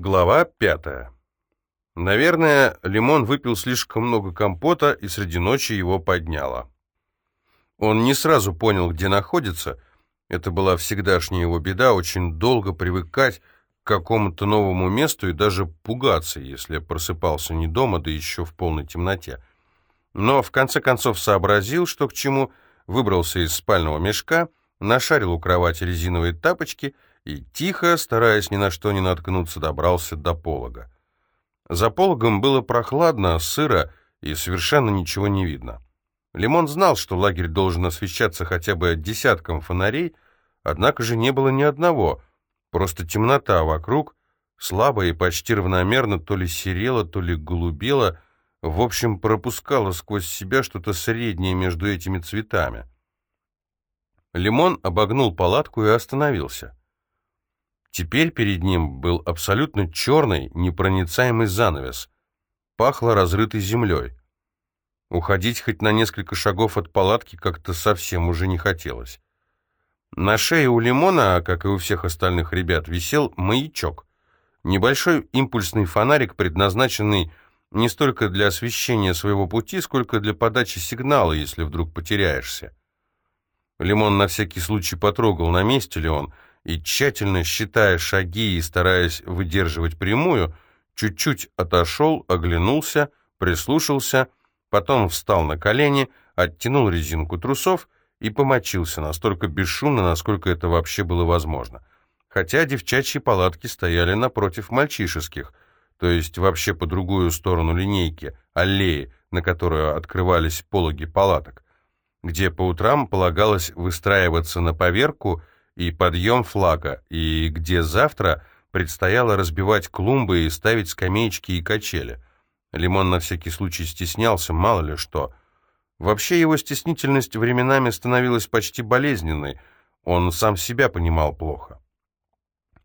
Глава пятая. Наверное, Лимон выпил слишком много компота, и среди ночи его подняло. Он не сразу понял, где находится. Это была всегдашняя его беда, очень долго привыкать к какому-то новому месту и даже пугаться, если просыпался не дома, да еще в полной темноте. Но в конце концов сообразил, что к чему, выбрался из спального мешка, нашарил у кровати резиновые тапочки — и тихо, стараясь ни на что не наткнуться, добрался до полога. За пологом было прохладно, сыро и совершенно ничего не видно. Лимон знал, что лагерь должен освещаться хотя бы десятком фонарей, однако же не было ни одного, просто темнота вокруг, слабо и почти равномерно то ли серела, то ли голубела, в общем, пропускала сквозь себя что-то среднее между этими цветами. Лимон обогнул палатку и остановился. Теперь перед ним был абсолютно черный, непроницаемый занавес. Пахло разрытой землей. Уходить хоть на несколько шагов от палатки как-то совсем уже не хотелось. На шее у Лимона, как и у всех остальных ребят, висел маячок. Небольшой импульсный фонарик, предназначенный не столько для освещения своего пути, сколько для подачи сигнала, если вдруг потеряешься. Лимон на всякий случай потрогал, на месте ли он, и, тщательно считая шаги и стараясь выдерживать прямую, чуть-чуть отошел, оглянулся, прислушался, потом встал на колени, оттянул резинку трусов и помочился настолько бесшумно, насколько это вообще было возможно. Хотя девчачьи палатки стояли напротив мальчишеских, то есть вообще по другую сторону линейки, аллеи, на которую открывались пологи палаток, где по утрам полагалось выстраиваться на поверку и подъем флага, и где завтра предстояло разбивать клумбы и ставить скамеечки и качели. Лимон на всякий случай стеснялся, мало ли что. Вообще его стеснительность временами становилась почти болезненной, он сам себя понимал плохо.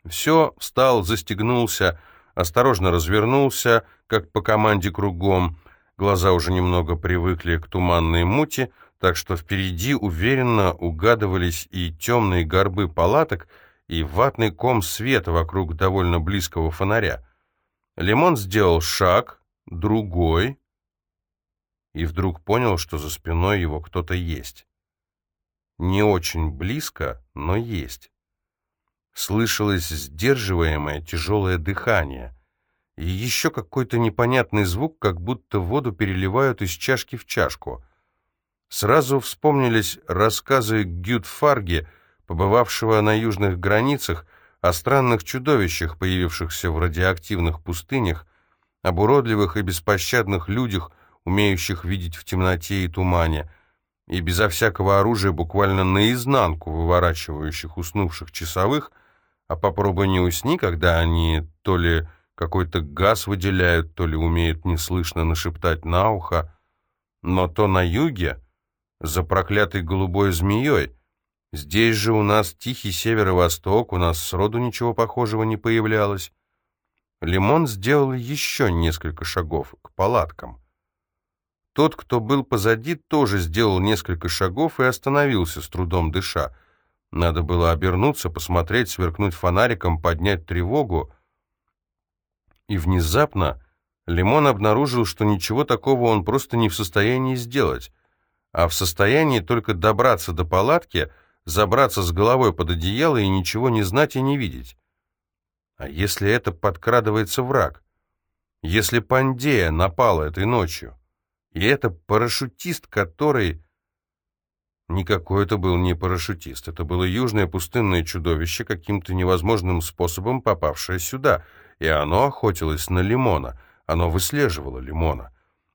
Все, встал, застегнулся, осторожно развернулся, как по команде кругом, глаза уже немного привыкли к туманной мути, так что впереди уверенно угадывались и темные горбы палаток, и ватный ком света вокруг довольно близкого фонаря. Лимон сделал шаг, другой, и вдруг понял, что за спиной его кто-то есть. Не очень близко, но есть. Слышалось сдерживаемое тяжелое дыхание и еще какой-то непонятный звук, как будто воду переливают из чашки в чашку — Сразу вспомнились рассказы Гюдфарги, побывавшего на южных границах, о странных чудовищах, появившихся в радиоактивных пустынях, об уродливых и беспощадных людях, умеющих видеть в темноте и тумане, и безо всякого оружия буквально наизнанку выворачивающих уснувших часовых, а попробуй не усни, когда они то ли какой-то газ выделяют, то ли умеют неслышно нашептать на ухо, но то на юге за проклятой голубой змеей. Здесь же у нас тихий северо-восток, у нас сроду ничего похожего не появлялось. Лимон сделал еще несколько шагов к палаткам. Тот, кто был позади, тоже сделал несколько шагов и остановился, с трудом дыша. Надо было обернуться, посмотреть, сверкнуть фонариком, поднять тревогу. И внезапно Лимон обнаружил, что ничего такого он просто не в состоянии сделать а в состоянии только добраться до палатки, забраться с головой под одеяло и ничего не знать и не видеть. А если это подкрадывается враг? Если Пандея напала этой ночью? И это парашютист, который... Никакой это был не парашютист. Это было южное пустынное чудовище, каким-то невозможным способом попавшее сюда. И оно охотилось на лимона. Оно выслеживало лимона.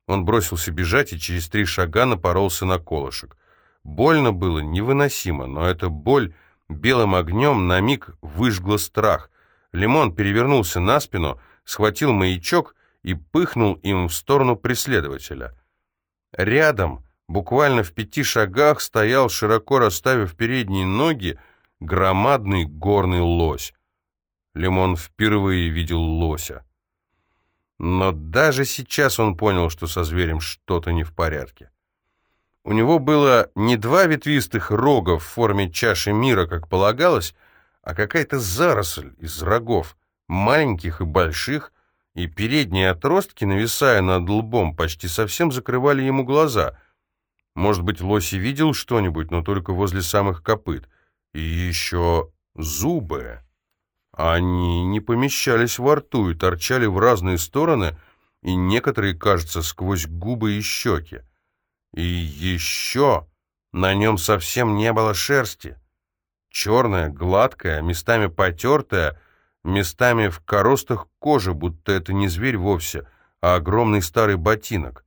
Он бросился бежать и через три шага напоролся на колышек. Больно было невыносимо, но эта боль белым огнем на миг выжгла страх. Лимон перевернулся на спину, схватил маячок и пыхнул им в сторону преследователя. Рядом, буквально в пяти шагах, стоял, широко расставив передние ноги, громадный горный лось. Лимон впервые видел лося. Но даже сейчас он понял, что со зверем что-то не в порядке. У него было не два ветвистых рога в форме чаши мира, как полагалось, а какая-то заросль из рогов, маленьких и больших, и передние отростки, нависая над лбом, почти совсем закрывали ему глаза. Может быть, лось и видел что-нибудь, но только возле самых копыт. И еще зубы. Они не помещались во рту и торчали в разные стороны, и некоторые, кажется, сквозь губы и щеки. И еще на нем совсем не было шерсти. Черная, гладкая, местами потертая, местами в коростах кожи, будто это не зверь вовсе, а огромный старый ботинок.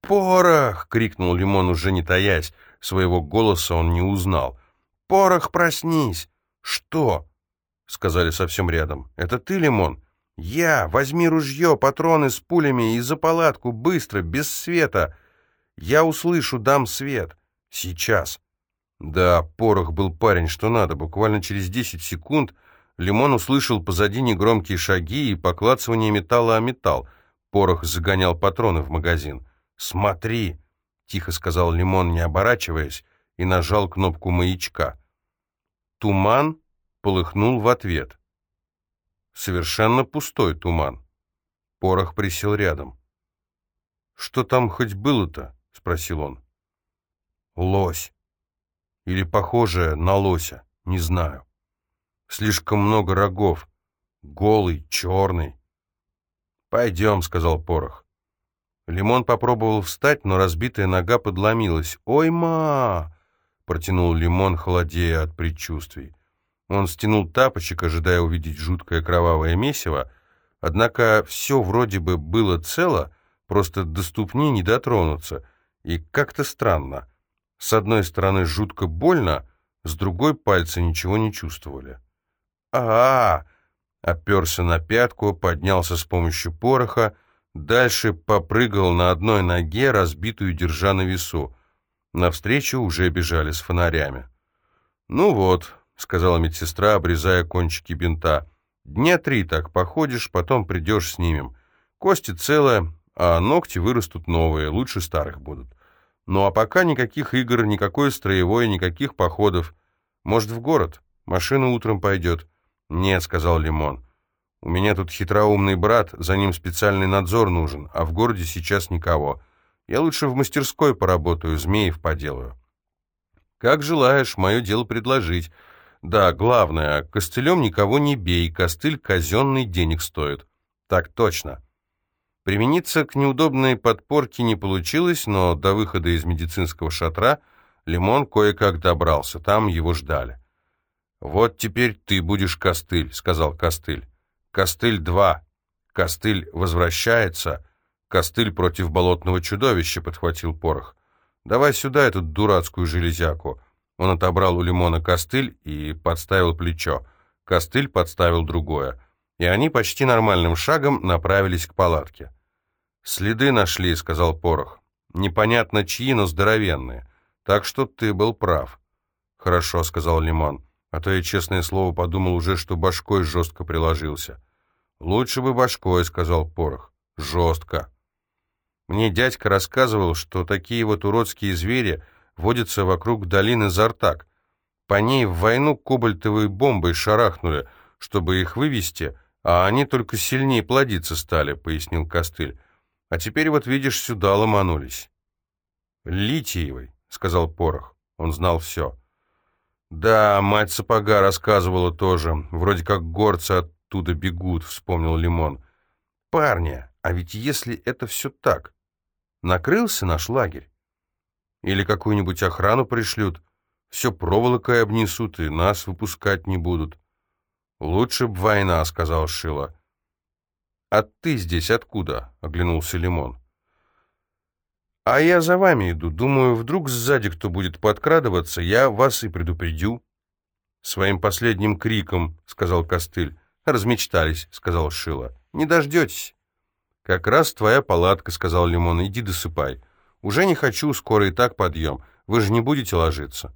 «Порох!» — крикнул Лимон, уже не таясь. Своего голоса он не узнал. «Порох, проснись!» «Что?» — сказали совсем рядом. «Это ты, Лимон?» «Я! Возьми ружье, патроны с пулями и за палатку, быстро, без света!» «Я услышу, дам свет!» «Сейчас!» Да, порох был парень, что надо. Буквально через десять секунд Лимон услышал позади негромкие шаги и поклацывание металла о металл. Порох загонял патроны в магазин. «Смотри!» — тихо сказал Лимон, не оборачиваясь, и нажал кнопку маячка. Туман полыхнул в ответ. Совершенно пустой туман. Порох присел рядом. «Что там хоть было-то?» — спросил он. «Лось. Или похожее на лося, не знаю. Слишком много рогов. Голый, черный». «Пойдем», — сказал Порох. Лимон попробовал встать, но разбитая нога подломилась. «Ой, ма!» — протянул Лимон, холодея от предчувствий. Он стянул тапочек, ожидая увидеть жуткое кровавое месиво, однако все вроде бы было цело, просто до ступни не дотронуться, и как-то странно. С одной стороны жутко больно, с другой пальцы ничего не чувствовали. а, -а, -а Оперся на пятку, поднялся с помощью пороха, дальше попрыгал на одной ноге, разбитую держа на весу. Навстречу уже бежали с фонарями. «Ну вот», — сказала медсестра, обрезая кончики бинта. «Дня три так походишь, потом придешь, снимем. Кости целые, а ногти вырастут новые, лучше старых будут. Ну а пока никаких игр, никакой строевой, никаких походов. Может, в город? Машина утром пойдет». «Нет», — сказал Лимон. «У меня тут хитроумный брат, за ним специальный надзор нужен, а в городе сейчас никого. Я лучше в мастерской поработаю, змеев поделаю». «Как желаешь, мое дело предложить». Да, главное, костылем никого не бей, костыль казенный денег стоит. Так точно. Примениться к неудобной подпорке не получилось, но до выхода из медицинского шатра Лимон кое-как добрался, там его ждали. «Вот теперь ты будешь костыль», — сказал костыль. «Костыль два. Костыль возвращается. Костыль против болотного чудовища», — подхватил порох. «Давай сюда эту дурацкую железяку». Он отобрал у Лимона костыль и подставил плечо. Костыль подставил другое. И они почти нормальным шагом направились к палатке. «Следы нашли», — сказал Порох. «Непонятно чьи, но здоровенные. Так что ты был прав». «Хорошо», — сказал Лимон. «А то я, честное слово, подумал уже, что башкой жестко приложился». «Лучше бы башкой», — сказал Порох. «Жестко». Мне дядька рассказывал, что такие вот уродские звери водится вокруг долины Зартак. По ней в войну кобальтовые бомбы шарахнули, чтобы их вывести, а они только сильнее плодиться стали, пояснил Костыль. А теперь вот видишь, сюда ломанулись. Литиевой, сказал Порох. Он знал все. Да, мать сапога рассказывала тоже. Вроде как горцы оттуда бегут, вспомнил Лимон. Парня, а ведь если это все так, накрылся наш лагерь? Или какую-нибудь охрану пришлют. Все проволокой обнесут и нас выпускать не будут. «Лучше б война», — сказал Шила. «А ты здесь откуда?» — оглянулся Лимон. «А я за вами иду. Думаю, вдруг сзади кто будет подкрадываться, я вас и предупредю». «Своим последним криком», — сказал Костыль. «Размечтались», — сказал Шила. «Не дождетесь». «Как раз твоя палатка», — сказал Лимон. «Иди досыпай». «Уже не хочу, скоро и так подъем. Вы же не будете ложиться?»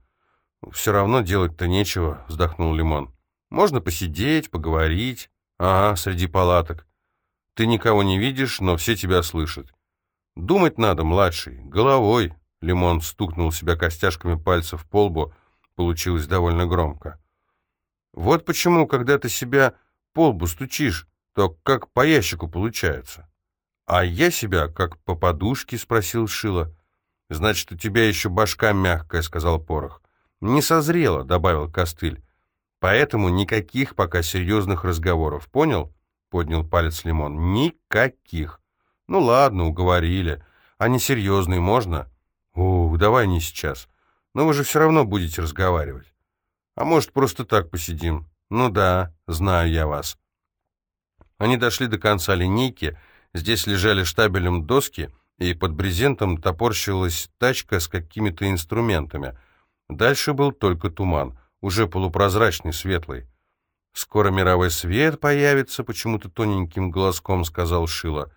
«Все равно делать-то нечего», — вздохнул Лимон. «Можно посидеть, поговорить. Ага, среди палаток. Ты никого не видишь, но все тебя слышат. Думать надо, младший, головой». Лимон стукнул себя костяшками пальцев по лбу. Получилось довольно громко. «Вот почему, когда ты себя по лбу стучишь, то как по ящику получается. А я себя как по подушке, спросил Шила. Значит, у тебя еще башка мягкая, сказал Порох. Не созрела, добавил Костыль. Поэтому никаких пока серьезных разговоров, понял? Поднял палец Лимон. Никаких. Ну ладно, уговорили. А не серьезный можно? Ух, давай не сейчас. Но вы же все равно будете разговаривать. А может, просто так посидим? Ну да, знаю я вас. Они дошли до конца линейки. Здесь лежали штабелем доски, и под брезентом топорщилась тачка с какими-то инструментами. Дальше был только туман, уже полупрозрачный, светлый. «Скоро мировой свет появится», — почему-то тоненьким голоском сказал Шила.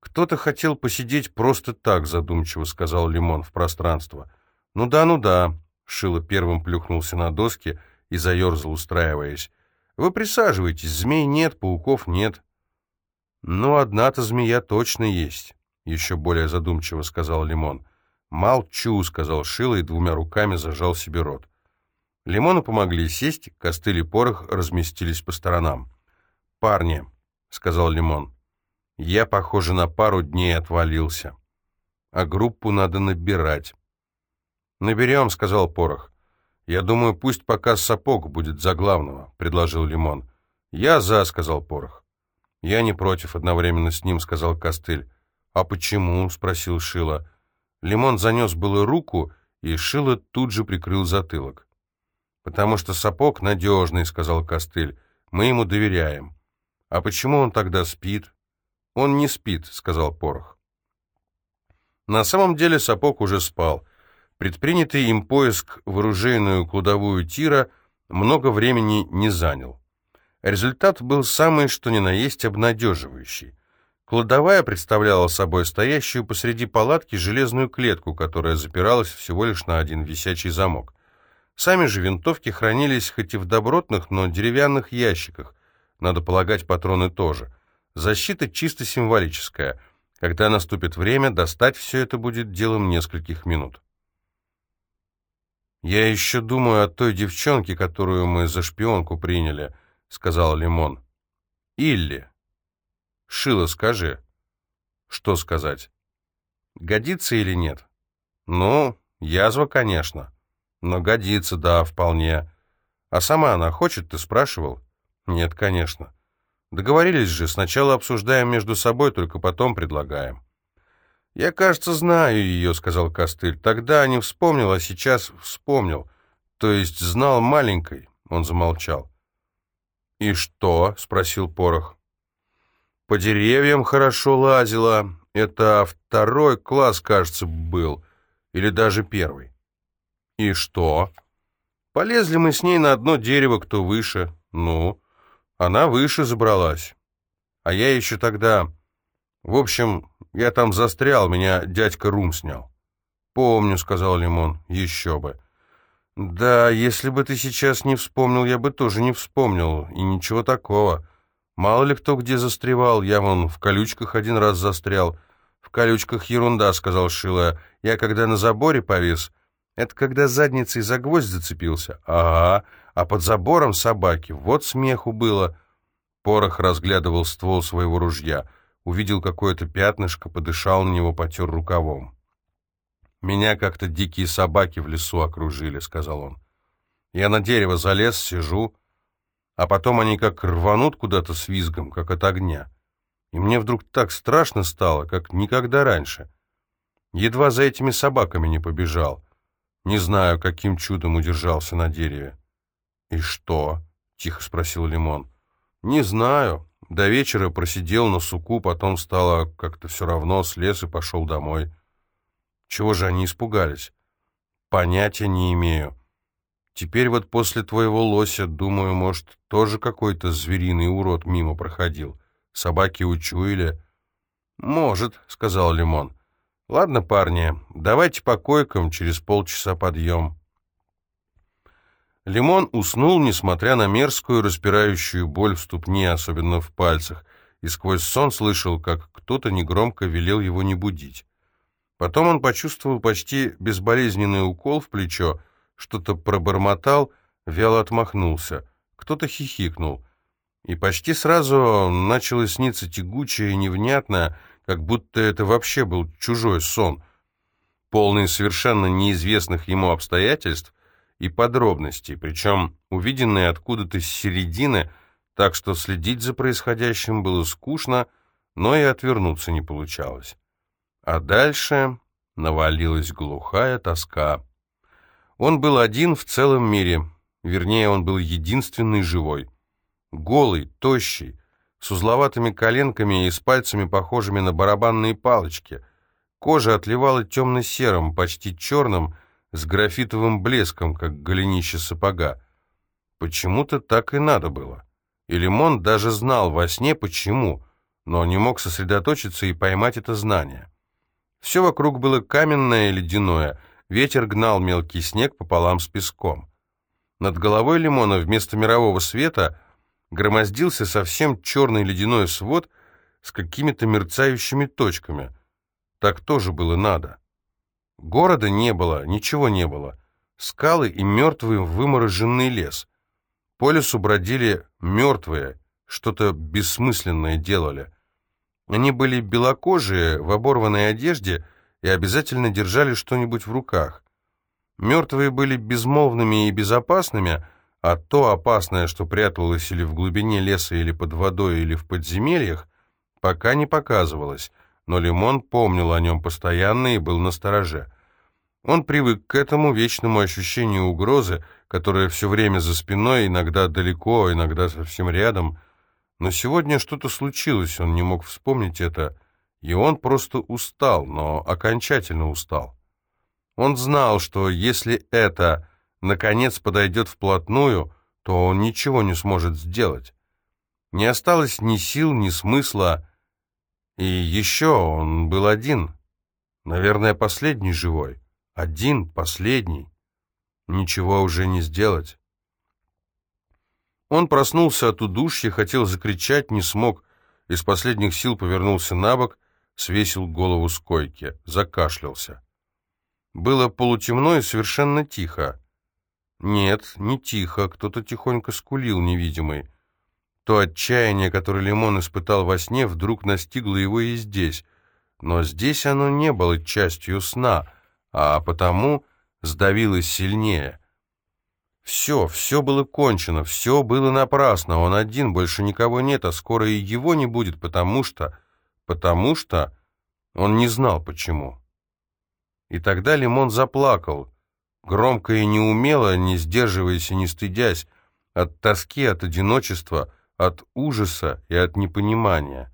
«Кто-то хотел посидеть просто так», — задумчиво сказал Лимон в пространство. «Ну да, ну да», — Шило первым плюхнулся на доски и заерзал, устраиваясь. «Вы присаживайтесь, змей нет, пауков нет». «Ну, одна-то змея точно есть», — еще более задумчиво сказал Лимон. «Молчу», — сказал Шило и двумя руками зажал себе рот. Лимону помогли сесть, костыль и порох разместились по сторонам. «Парни», — сказал Лимон, — «я, похоже, на пару дней отвалился. А группу надо набирать». «Наберем», — сказал порох. «Я думаю, пусть пока сапог будет за главного», — предложил Лимон. «Я за», — сказал порох. «Я не против», — одновременно с ним сказал Костыль. «А почему?» — спросил Шила. Лимон занес было руку, и Шила тут же прикрыл затылок. «Потому что сапог надежный», — сказал Костыль. «Мы ему доверяем». «А почему он тогда спит?» «Он не спит», — сказал Порох. На самом деле сапог уже спал. Предпринятый им поиск в оружейную кладовую тира много времени не занял. Результат был самый что ни на есть обнадеживающий. Кладовая представляла собой стоящую посреди палатки железную клетку, которая запиралась всего лишь на один висячий замок. Сами же винтовки хранились хоть и в добротных, но деревянных ящиках. Надо полагать, патроны тоже. Защита чисто символическая. Когда наступит время, достать все это будет делом нескольких минут. «Я еще думаю о той девчонке, которую мы за шпионку приняли», — сказал Лимон. «Илли». Шила, скажи. Что сказать? Годится или нет? Ну, язва, конечно. Но годится, да, вполне. А сама она хочет, ты спрашивал? Нет, конечно. Договорились же, сначала обсуждаем между собой, только потом предлагаем. «Я, кажется, знаю ее», — сказал Костыль. «Тогда не вспомнил, а сейчас вспомнил. То есть знал маленькой», — он замолчал. «И что?» — спросил Порох. По деревьям хорошо лазила. Это второй класс, кажется, был. Или даже первый. И что? Полезли мы с ней на одно дерево, кто выше. Ну, она выше забралась. А я еще тогда... В общем, я там застрял, меня дядька Рум снял. «Помню», — сказал Лимон, — «еще бы». «Да, если бы ты сейчас не вспомнил, я бы тоже не вспомнил, и ничего такого. Мало ли кто где застревал, я вон в колючках один раз застрял. В колючках ерунда, сказал Шила. Я когда на заборе повис, это когда задницей за гвоздь зацепился. Ага, а под забором собаки. Вот смеху было. Порох разглядывал ствол своего ружья. Увидел какое-то пятнышко, подышал на него, потер рукавом. «Меня как-то дикие собаки в лесу окружили», — сказал он. «Я на дерево залез, сижу, а потом они как рванут куда-то с визгом, как от огня. И мне вдруг так страшно стало, как никогда раньше. Едва за этими собаками не побежал. Не знаю, каким чудом удержался на дереве. «И что?» — тихо спросил Лимон. «Не знаю. До вечера просидел на суку, потом стало как-то все равно, слез и пошел домой. Чего же они испугались? Понятия не имею. Теперь вот после твоего лося, думаю, может, тоже какой-то звериный урод мимо проходил. Собаки учуяли. Может, сказал Лимон. Ладно, парни, давайте по койкам, через полчаса подъем. Лимон уснул, несмотря на мерзкую, распирающую боль в ступне, особенно в пальцах, и сквозь сон слышал, как кто-то негромко велел его не будить. Потом он почувствовал почти безболезненный укол в плечо, что-то пробормотал, вяло отмахнулся. Кто-то хихикнул. И почти сразу начало сниться тягучее и невнятное, как будто это вообще был чужой сон, полный совершенно неизвестных ему обстоятельств и подробностей, причем увиденные откуда-то с середины, так что следить за происходящим было скучно, но и отвернуться не получалось. А дальше навалилась глухая тоска. Он был один в целом мире, вернее, он был единственный живой. Голый, тощий, с узловатыми коленками и с пальцами, похожими на барабанные палочки. Кожа отливала темно-серым, почти черным, с графитовым блеском, как голенище сапога. Почему-то так и надо было. И Лимон даже знал во сне, почему, но не мог сосредоточиться и поймать это знание. Все вокруг было каменное и ледяное, ветер гнал мелкий снег пополам с песком. Над головой Лимона вместо мирового света громоздился совсем черный ледяной свод с какими-то мерцающими точками. Так тоже было надо. Города не было, ничего не было. Скалы и мертвый вымороженный лес. По лесу бродили мертвые, что-то бессмысленное делали. Они были белокожие, в оборванной одежде и обязательно держали что-нибудь в руках. Мертвые были безмолвными и безопасными, а то опасное, что пряталось или в глубине леса, или под водой, или в подземельях, пока не показывалось — но Лимон помнил о нем постоянно и был настороже. Он привык к этому вечному ощущению угрозы, которое все время за спиной, иногда далеко, иногда совсем рядом. Но сегодня что-то случилось, он не мог вспомнить это, и он просто устал, но окончательно устал. Он знал, что если это, наконец, подойдет вплотную, то он ничего не сможет сделать. Не осталось ни сил, ни смысла, и еще он был один. Наверное, последний живой. Один, последний. Ничего уже не сделать. Он проснулся от удушья, хотел закричать, не смог. Из последних сил повернулся на бок, свесил голову с койки, закашлялся. Было полутемно и совершенно тихо. Нет, не тихо, кто-то тихонько скулил невидимый. То отчаяние, которое Лимон испытал во сне, вдруг настигло его и здесь. Но здесь оно не было частью сна, а потому сдавилось сильнее. Все, все было кончено, все было напрасно, он один, больше никого нет, а скоро и его не будет, потому что... Потому что... Он не знал, почему. И тогда Лимон заплакал, громко и неумело, не сдерживаясь и не стыдясь, от тоски, от одиночества, от ужаса и от непонимания.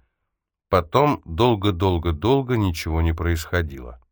Потом долго-долго-долго ничего не происходило.